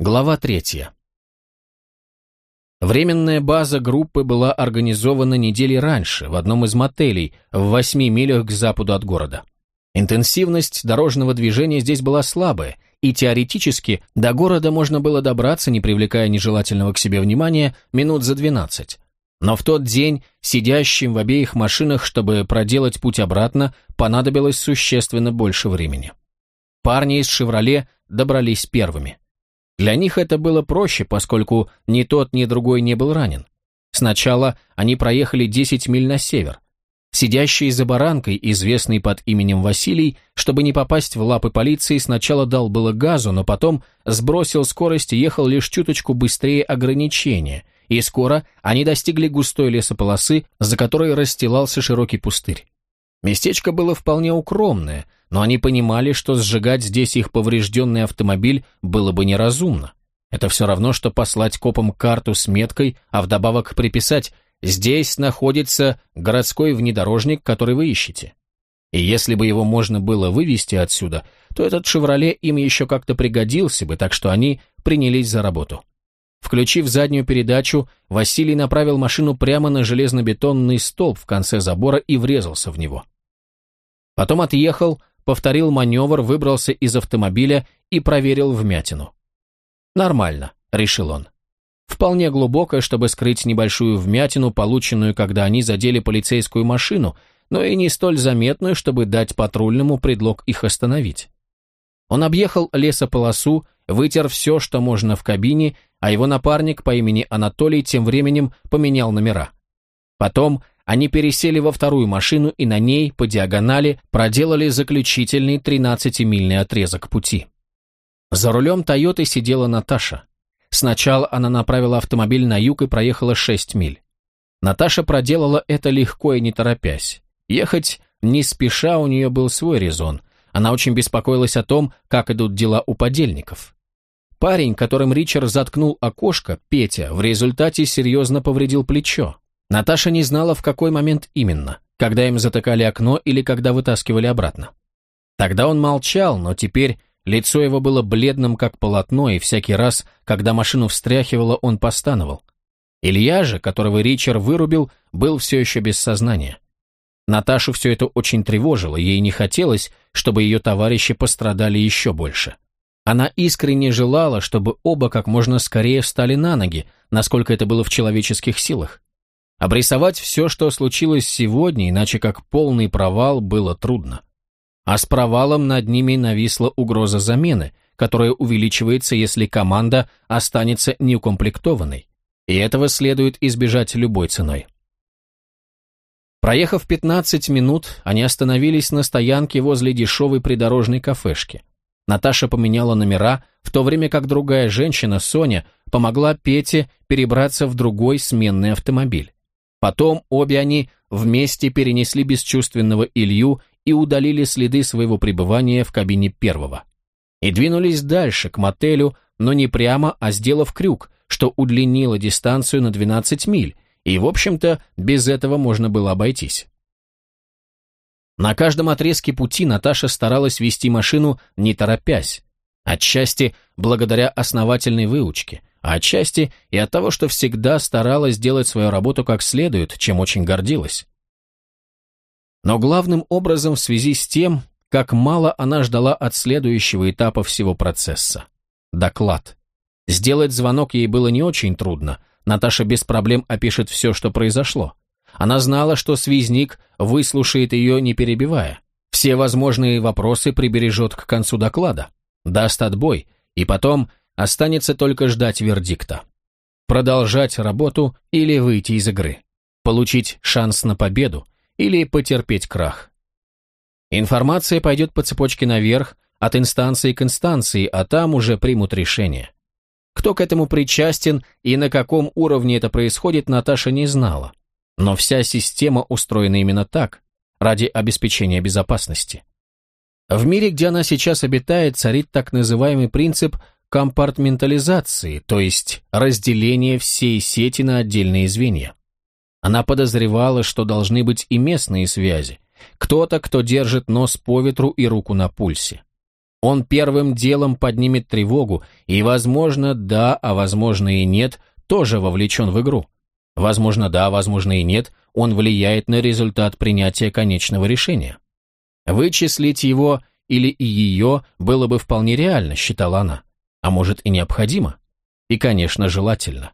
Глава третья. Временная база группы была организована недели раньше в одном из мотелей в восьми милях к западу от города. Интенсивность дорожного движения здесь была слабая, и теоретически до города можно было добраться, не привлекая нежелательного к себе внимания, минут за 12. Но в тот день сидящим в обеих машинах, чтобы проделать путь обратно, понадобилось существенно больше времени. Парни из «Шевроле» добрались первыми. Для них это было проще, поскольку ни тот, ни другой не был ранен. Сначала они проехали 10 миль на север. Сидящий за баранкой, известный под именем Василий, чтобы не попасть в лапы полиции, сначала дал было газу, но потом сбросил скорость и ехал лишь чуточку быстрее ограничения, и скоро они достигли густой лесополосы, за которой расстилался широкий пустырь. Местечко было вполне укромное, но они понимали, что сжигать здесь их поврежденный автомобиль было бы неразумно. Это все равно, что послать копам карту с меткой, а вдобавок приписать «здесь находится городской внедорожник, который вы ищете». И если бы его можно было вывести отсюда, то этот «Шевроле» им еще как-то пригодился бы, так что они принялись за работу. Включив заднюю передачу, Василий направил машину прямо на железнобетонный столб в конце забора и врезался в него. Потом отъехал, повторил маневр, выбрался из автомобиля и проверил вмятину. «Нормально», — решил он. Вполне глубокая, чтобы скрыть небольшую вмятину, полученную, когда они задели полицейскую машину, но и не столь заметную, чтобы дать патрульному предлог их остановить. Он объехал лесополосу, вытер все, что можно в кабине, а его напарник по имени Анатолий тем временем поменял номера. Потом они пересели во вторую машину и на ней, по диагонали, проделали заключительный 13-мильный отрезок пути. За рулем «Тойоты» сидела Наташа. Сначала она направила автомобиль на юг и проехала 6 миль. Наташа проделала это легко и не торопясь. Ехать не спеша у нее был свой резон. Она очень беспокоилась о том, как идут дела у подельников. Парень, которым Ричард заткнул окошко, Петя, в результате серьезно повредил плечо. Наташа не знала, в какой момент именно, когда им затыкали окно или когда вытаскивали обратно. Тогда он молчал, но теперь лицо его было бледным, как полотно, и всякий раз, когда машину встряхивало, он постановал. Илья же, которого Ричард вырубил, был все еще без сознания. Наташу все это очень тревожило, ей не хотелось, чтобы ее товарищи пострадали еще больше. Она искренне желала, чтобы оба как можно скорее встали на ноги, насколько это было в человеческих силах. Обрисовать все, что случилось сегодня, иначе как полный провал, было трудно. А с провалом над ними нависла угроза замены, которая увеличивается, если команда останется неукомплектованной. И этого следует избежать любой ценой. Проехав 15 минут, они остановились на стоянке возле дешевой придорожной кафешки. Наташа поменяла номера, в то время как другая женщина, Соня, помогла Пете перебраться в другой сменный автомобиль. Потом обе они вместе перенесли бесчувственного Илью и удалили следы своего пребывания в кабине первого. И двинулись дальше, к мотелю, но не прямо, а сделав крюк, что удлинило дистанцию на 12 миль, и, в общем-то, без этого можно было обойтись. На каждом отрезке пути Наташа старалась вести машину не торопясь, отчасти благодаря основательной выучке, а отчасти и от того, что всегда старалась делать свою работу как следует, чем очень гордилась. Но главным образом в связи с тем, как мало она ждала от следующего этапа всего процесса – доклад. Сделать звонок ей было не очень трудно, Наташа без проблем опишет все, что произошло. Она знала, что связник выслушает ее, не перебивая. Все возможные вопросы прибережет к концу доклада, даст отбой, и потом останется только ждать вердикта. Продолжать работу или выйти из игры. Получить шанс на победу или потерпеть крах. Информация пойдет по цепочке наверх, от инстанции к инстанции, а там уже примут решение. Кто к этому причастен и на каком уровне это происходит, Наташа не знала. Но вся система устроена именно так, ради обеспечения безопасности. В мире, где она сейчас обитает, царит так называемый принцип компартментализации, то есть разделение всей сети на отдельные звенья. Она подозревала, что должны быть и местные связи, кто-то, кто держит нос по ветру и руку на пульсе. Он первым делом поднимет тревогу, и, возможно, да, а возможно и нет, тоже вовлечен в игру. Возможно, да, возможно и нет, он влияет на результат принятия конечного решения. Вычислить его или ее было бы вполне реально, считала она, а может и необходимо, и, конечно, желательно.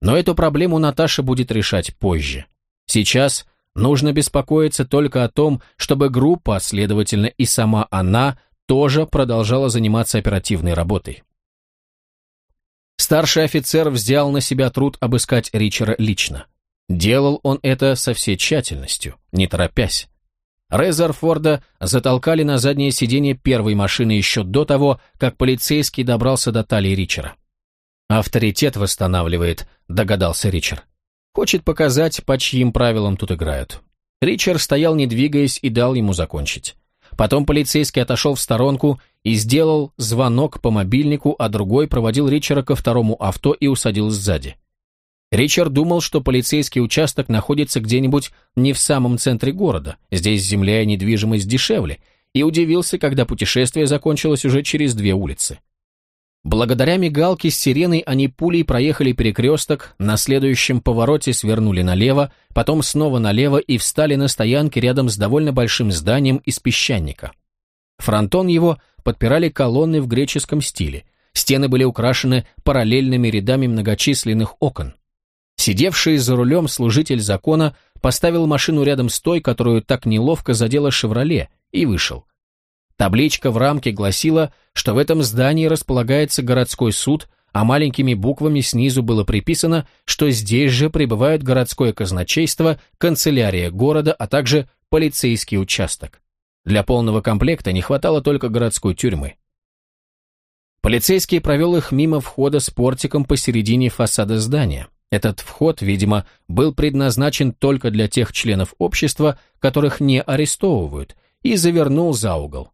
Но эту проблему Наташа будет решать позже. Сейчас нужно беспокоиться только о том, чтобы группа, а следовательно и сама она, тоже продолжала заниматься оперативной работой. Старший офицер взял на себя труд обыскать Ричера лично. Делал он это со всей тщательностью, не торопясь. Резерфорда затолкали на заднее сиденье первой машины еще до того, как полицейский добрался до талии Ричера. «Авторитет восстанавливает», — догадался Ричард. «Хочет показать, по чьим правилам тут играют». Ричард стоял, не двигаясь, и дал ему закончить. Потом полицейский отошел в сторонку и сделал звонок по мобильнику, а другой проводил Ричера ко второму авто и усадил сзади. Ричард думал, что полицейский участок находится где-нибудь не в самом центре города, здесь земля и недвижимость дешевле, и удивился, когда путешествие закончилось уже через две улицы. Благодаря мигалке с сиреной они пулей проехали перекресток, на следующем повороте свернули налево, потом снова налево и встали на стоянке рядом с довольно большим зданием из песчаника. Фронтон его подпирали колонны в греческом стиле, стены были украшены параллельными рядами многочисленных окон. Сидевший за рулем служитель закона поставил машину рядом с той, которую так неловко задела «Шевроле», и вышел. Табличка в рамке гласила, что в этом здании располагается городской суд, а маленькими буквами снизу было приписано, что здесь же пребывают городское казначейство, канцелярия города, а также полицейский участок. Для полного комплекта не хватало только городской тюрьмы. Полицейский провел их мимо входа с портиком посередине фасада здания. Этот вход, видимо, был предназначен только для тех членов общества, которых не арестовывают, и завернул за угол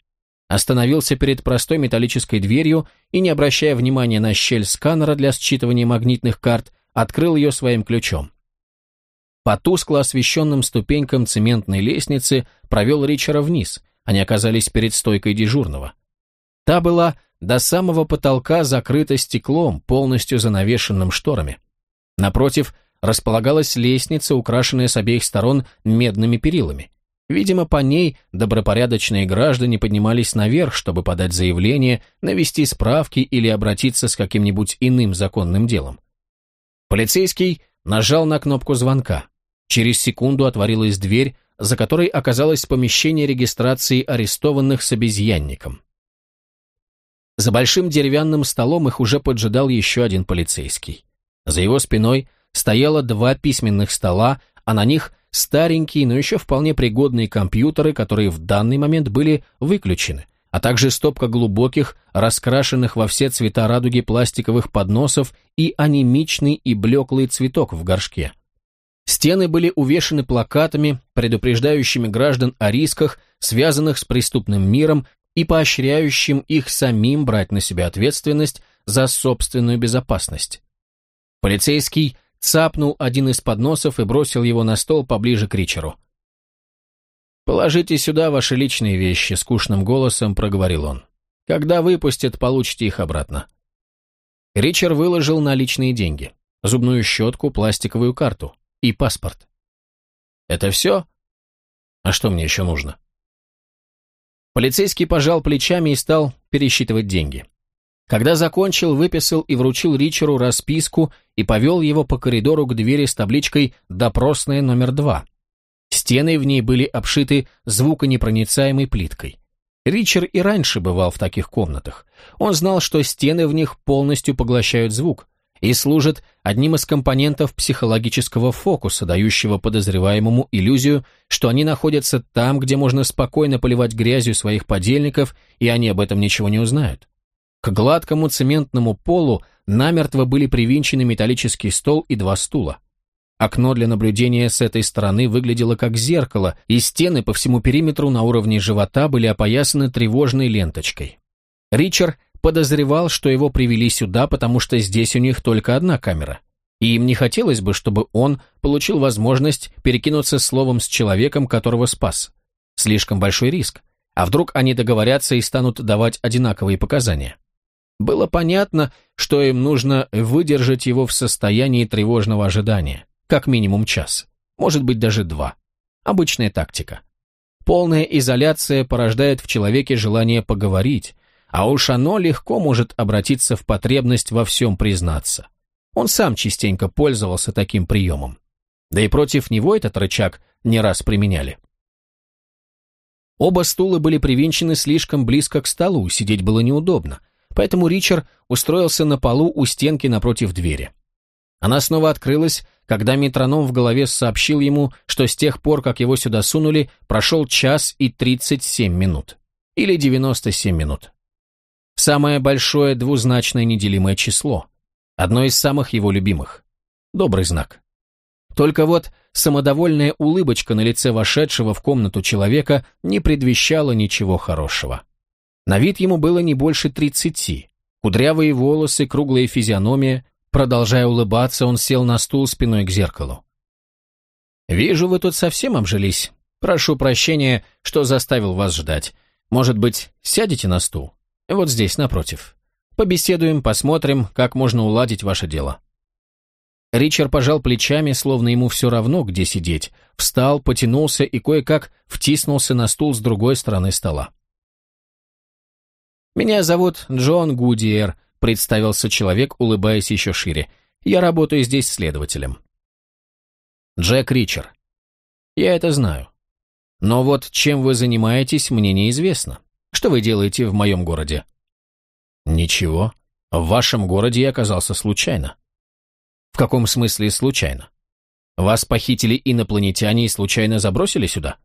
остановился перед простой металлической дверью и, не обращая внимания на щель сканера для считывания магнитных карт, открыл ее своим ключом. По тускло освещенным ступенькам цементной лестницы провел Ричера вниз, они оказались перед стойкой дежурного. Та была до самого потолка закрыта стеклом, полностью занавешенным шторами. Напротив располагалась лестница, украшенная с обеих сторон медными перилами. Видимо, по ней добропорядочные граждане поднимались наверх, чтобы подать заявление, навести справки или обратиться с каким-нибудь иным законным делом. Полицейский нажал на кнопку звонка. Через секунду отворилась дверь, за которой оказалось помещение регистрации арестованных с обезьянником. За большим деревянным столом их уже поджидал еще один полицейский. За его спиной стояло два письменных стола, а на них – старенькие, но еще вполне пригодные компьютеры, которые в данный момент были выключены, а также стопка глубоких, раскрашенных во все цвета радуги пластиковых подносов и анемичный и блеклый цветок в горшке. Стены были увешаны плакатами, предупреждающими граждан о рисках, связанных с преступным миром и поощряющим их самим брать на себя ответственность за собственную безопасность. Полицейский цапнул один из подносов и бросил его на стол поближе к Ричеру. «Положите сюда ваши личные вещи», — скучным голосом проговорил он. «Когда выпустят, получите их обратно». Ричард выложил наличные деньги, зубную щетку, пластиковую карту и паспорт. «Это все? А что мне еще нужно?» Полицейский пожал плечами и стал пересчитывать деньги. Когда закончил, выписал и вручил Ричеру расписку и повел его по коридору к двери с табличкой «Допросная номер два». Стены в ней были обшиты звуконепроницаемой плиткой. Ричард и раньше бывал в таких комнатах. Он знал, что стены в них полностью поглощают звук и служат одним из компонентов психологического фокуса, дающего подозреваемому иллюзию, что они находятся там, где можно спокойно поливать грязью своих подельников, и они об этом ничего не узнают. К гладкому цементному полу намертво были привинчены металлический стол и два стула. Окно для наблюдения с этой стороны выглядело как зеркало, и стены по всему периметру на уровне живота были опоясаны тревожной ленточкой. Ричард подозревал, что его привели сюда, потому что здесь у них только одна камера. И им не хотелось бы, чтобы он получил возможность перекинуться словом с человеком, которого спас. Слишком большой риск. А вдруг они договорятся и станут давать одинаковые показания? Было понятно, что им нужно выдержать его в состоянии тревожного ожидания, как минимум час, может быть даже два. Обычная тактика. Полная изоляция порождает в человеке желание поговорить, а уж оно легко может обратиться в потребность во всем признаться. Он сам частенько пользовался таким приемом. Да и против него этот рычаг не раз применяли. Оба стула были привинчены слишком близко к столу, сидеть было неудобно, поэтому Ричард устроился на полу у стенки напротив двери. Она снова открылась, когда метроном в голове сообщил ему, что с тех пор, как его сюда сунули, прошел час и 37 минут. Или 97 минут. Самое большое двузначное неделимое число. Одно из самых его любимых. Добрый знак. Только вот самодовольная улыбочка на лице вошедшего в комнату человека не предвещала ничего хорошего. На вид ему было не больше тридцати. Кудрявые волосы, круглая физиономия. Продолжая улыбаться, он сел на стул спиной к зеркалу. «Вижу, вы тут совсем обжились. Прошу прощения, что заставил вас ждать. Может быть, сядете на стул? Вот здесь, напротив. Побеседуем, посмотрим, как можно уладить ваше дело». Ричард пожал плечами, словно ему все равно, где сидеть, встал, потянулся и кое-как втиснулся на стул с другой стороны стола. «Меня зовут Джон Гудиер», — представился человек, улыбаясь еще шире. «Я работаю здесь следователем». «Джек Ричард». «Я это знаю. Но вот чем вы занимаетесь, мне неизвестно. Что вы делаете в моем городе?» «Ничего. В вашем городе я оказался случайно». «В каком смысле случайно? Вас похитили инопланетяне и случайно забросили сюда?»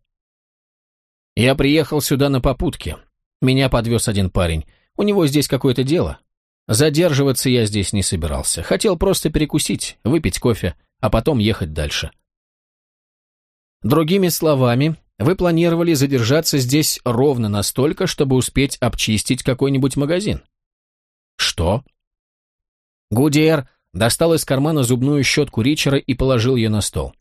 «Я приехал сюда на попутке. Меня подвез один парень. У него здесь какое-то дело. Задерживаться я здесь не собирался. Хотел просто перекусить, выпить кофе, а потом ехать дальше. Другими словами, вы планировали задержаться здесь ровно настолько, чтобы успеть обчистить какой-нибудь магазин. Что? Гудиер достал из кармана зубную щетку Ричера и положил ее на стол.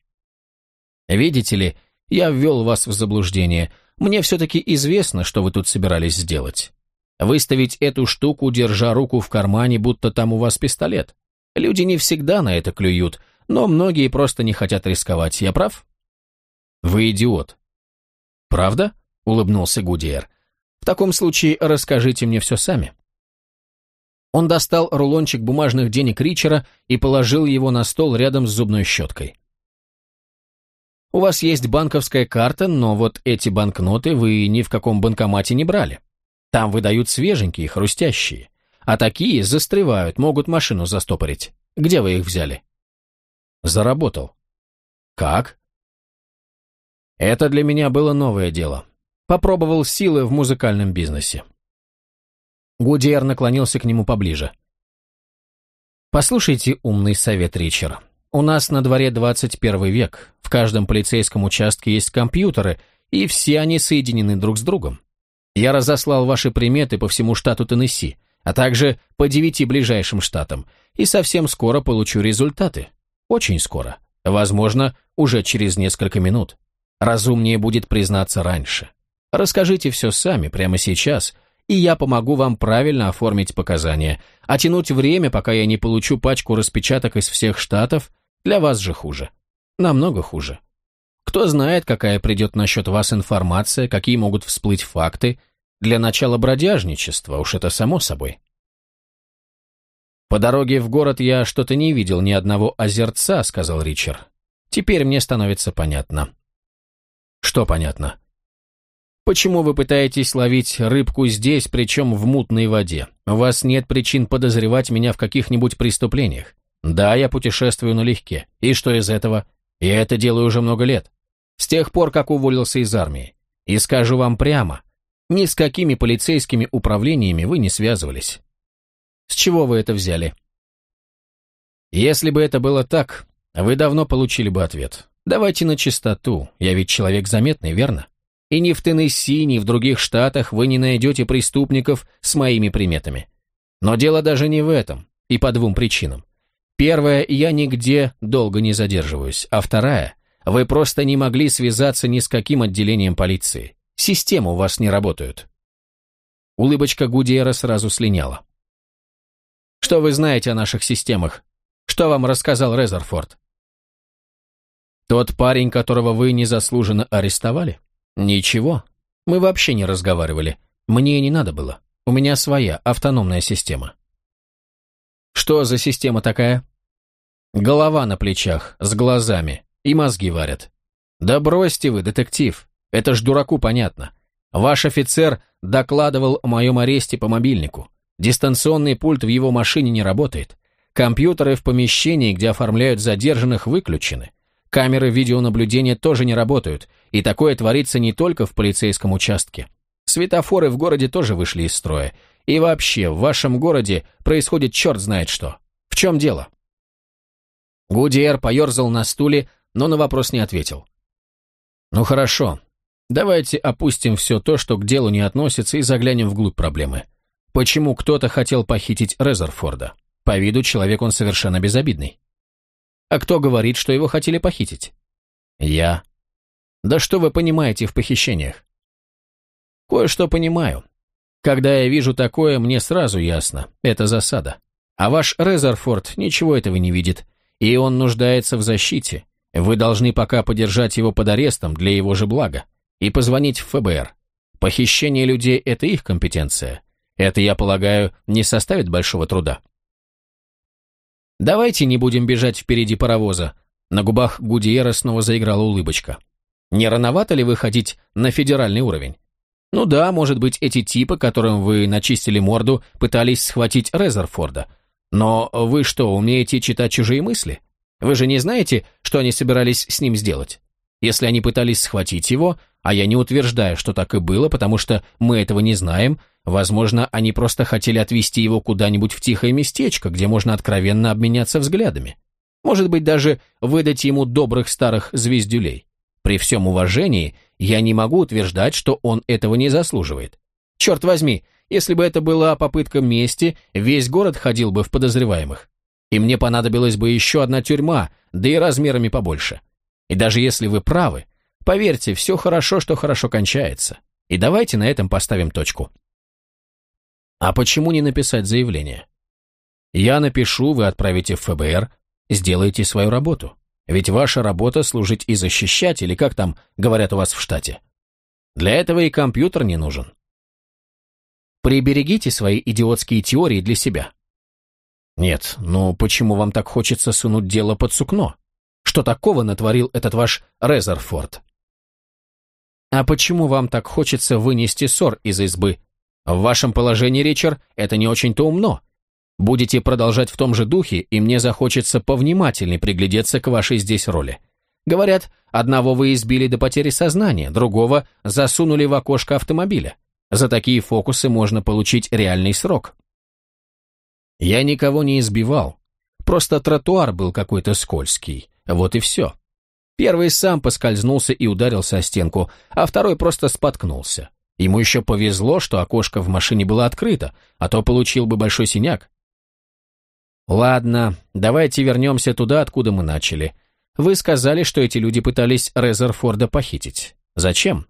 Видите ли, я ввел вас в заблуждение – мне все-таки известно, что вы тут собирались сделать. Выставить эту штуку, держа руку в кармане, будто там у вас пистолет. Люди не всегда на это клюют, но многие просто не хотят рисковать. Я прав? Вы идиот. Правда? Улыбнулся Гудиер. В таком случае расскажите мне все сами. Он достал рулончик бумажных денег Ричера и положил его на стол рядом с зубной щеткой. У вас есть банковская карта, но вот эти банкноты вы ни в каком банкомате не брали. Там выдают свеженькие, хрустящие. А такие застревают, могут машину застопорить. Где вы их взяли? Заработал. Как? Это для меня было новое дело. Попробовал силы в музыкальном бизнесе. Гудиер наклонился к нему поближе. «Послушайте умный совет, Ричард. У нас на дворе 21 век, в каждом полицейском участке есть компьютеры, и все они соединены друг с другом. Я разослал ваши приметы по всему штату Теннесси, а также по девяти ближайшим штатам, и совсем скоро получу результаты. Очень скоро. Возможно, уже через несколько минут. Разумнее будет признаться раньше. Расскажите все сами, прямо сейчас, и я помогу вам правильно оформить показания. А тянуть время, пока я не получу пачку распечаток из всех штатов, для вас же хуже. Намного хуже. Кто знает, какая придет насчет вас информация, какие могут всплыть факты. Для начала бродяжничества, уж это само собой. «По дороге в город я что-то не видел ни одного озерца», — сказал Ричард. «Теперь мне становится понятно». «Что понятно?» «Почему вы пытаетесь ловить рыбку здесь, причем в мутной воде? У вас нет причин подозревать меня в каких-нибудь преступлениях. Да, я путешествую налегке. И что из этого? Я это делаю уже много лет. С тех пор, как уволился из армии. И скажу вам прямо, ни с какими полицейскими управлениями вы не связывались. С чего вы это взяли? Если бы это было так, вы давно получили бы ответ. Давайте на чистоту, я ведь человек заметный, верно? И ни в Теннесси, ни в других штатах вы не найдете преступников с моими приметами. Но дело даже не в этом, и по двум причинам. Первая, я нигде долго не задерживаюсь, а вторая, вы просто не могли связаться ни с каким отделением полиции. системы у вас не работают. Улыбочка Гудиера сразу слиняла. Что вы знаете о наших системах? Что вам рассказал Резерфорд? Тот парень, которого вы незаслуженно арестовали? Ничего. Мы вообще не разговаривали. Мне не надо было. У меня своя автономная система. Что за система такая? Голова на плечах, с глазами, и мозги варят. Да бросьте вы, детектив, это ж дураку понятно. Ваш офицер докладывал о моем аресте по мобильнику. Дистанционный пульт в его машине не работает. Компьютеры в помещении, где оформляют задержанных, выключены. Камеры видеонаблюдения тоже не работают, и такое творится не только в полицейском участке. Светофоры в городе тоже вышли из строя. И вообще, в вашем городе происходит черт знает что. В чем дело? Гудиэр поерзал на стуле, но на вопрос не ответил. «Ну хорошо. Давайте опустим все то, что к делу не относится, и заглянем вглубь проблемы. Почему кто-то хотел похитить Резерфорда? По виду человек он совершенно безобидный. А кто говорит, что его хотели похитить? Я. Да что вы понимаете в похищениях? Кое-что понимаю. Когда я вижу такое, мне сразу ясно, это засада. А ваш Резерфорд ничего этого не видит, и он нуждается в защите. Вы должны пока подержать его под арестом для его же блага и позвонить в ФБР. Похищение людей – это их компетенция. Это, я полагаю, не составит большого труда. «Давайте не будем бежать впереди паровоза». На губах Гудиера снова заиграла улыбочка. «Не рановато ли выходить на федеральный уровень? Ну да, может быть, эти типы, которым вы начистили морду, пытались схватить Резерфорда. Но вы что, умеете читать чужие мысли? Вы же не знаете, что они собирались с ним сделать? Если они пытались схватить его, а я не утверждаю, что так и было, потому что мы этого не знаем, Возможно, они просто хотели отвезти его куда-нибудь в тихое местечко, где можно откровенно обменяться взглядами. Может быть, даже выдать ему добрых старых звездюлей. При всем уважении, я не могу утверждать, что он этого не заслуживает. Черт возьми, если бы это была попытка мести, весь город ходил бы в подозреваемых. И мне понадобилась бы еще одна тюрьма, да и размерами побольше. И даже если вы правы, поверьте, все хорошо, что хорошо кончается. И давайте на этом поставим точку. А почему не написать заявление? Я напишу, вы отправите в ФБР, сделайте свою работу. Ведь ваша работа служить и защищать, или как там говорят у вас в штате. Для этого и компьютер не нужен. Приберегите свои идиотские теории для себя. Нет, ну почему вам так хочется сунуть дело под сукно? Что такого натворил этот ваш Резерфорд? А почему вам так хочется вынести ссор из избы в вашем положении, Ричард, это не очень-то умно. Будете продолжать в том же духе, и мне захочется повнимательнее приглядеться к вашей здесь роли. Говорят, одного вы избили до потери сознания, другого засунули в окошко автомобиля. За такие фокусы можно получить реальный срок. Я никого не избивал. Просто тротуар был какой-то скользкий. Вот и все. Первый сам поскользнулся и ударился о стенку, а второй просто споткнулся. Ему еще повезло, что окошко в машине было открыто, а то получил бы большой синяк. Ладно, давайте вернемся туда, откуда мы начали. Вы сказали, что эти люди пытались Резерфорда похитить. Зачем?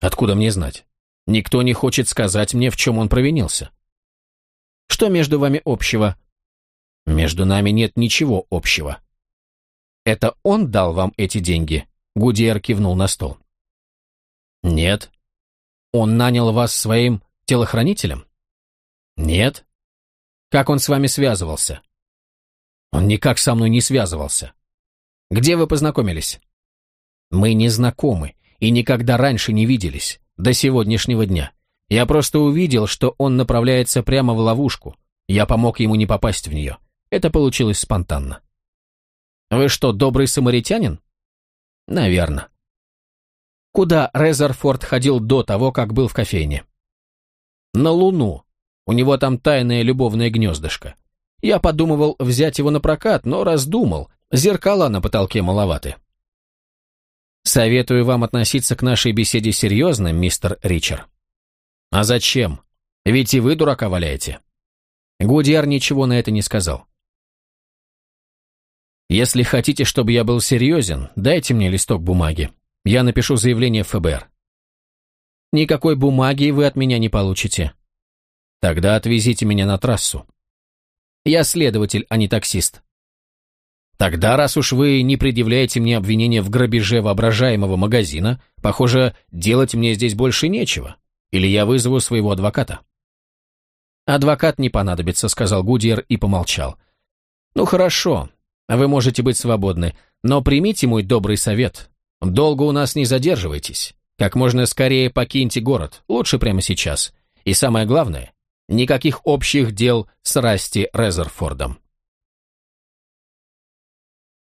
Откуда мне знать? Никто не хочет сказать мне, в чем он провинился. Что между вами общего? Между нами нет ничего общего. Это он дал вам эти деньги? Гудиер кивнул на стол. Нет. Он нанял вас своим телохранителем? Нет. Как он с вами связывался? Он никак со мной не связывался. Где вы познакомились? Мы не знакомы и никогда раньше не виделись, до сегодняшнего дня. Я просто увидел, что он направляется прямо в ловушку. Я помог ему не попасть в нее. Это получилось спонтанно. Вы что, добрый самаритянин? Наверное. Куда Резерфорд ходил до того, как был в кофейне? На Луну. У него там тайное любовное гнездышко. Я подумывал взять его на прокат, но раздумал. Зеркала на потолке маловаты. Советую вам относиться к нашей беседе серьезно, мистер Ричард. А зачем? Ведь и вы дурака валяете. Гудьяр ничего на это не сказал. Если хотите, чтобы я был серьезен, дайте мне листок бумаги. Я напишу заявление в ФБР. Никакой бумаги вы от меня не получите. Тогда отвезите меня на трассу. Я следователь, а не таксист. Тогда, раз уж вы не предъявляете мне обвинения в грабеже воображаемого магазина, похоже, делать мне здесь больше нечего. Или я вызову своего адвоката. «Адвокат не понадобится», — сказал Гудьер и помолчал. «Ну хорошо, вы можете быть свободны, но примите мой добрый совет. Долго у нас не задерживайтесь. Как можно скорее покиньте город, лучше прямо сейчас. И самое главное, никаких общих дел с Расти Резерфордом».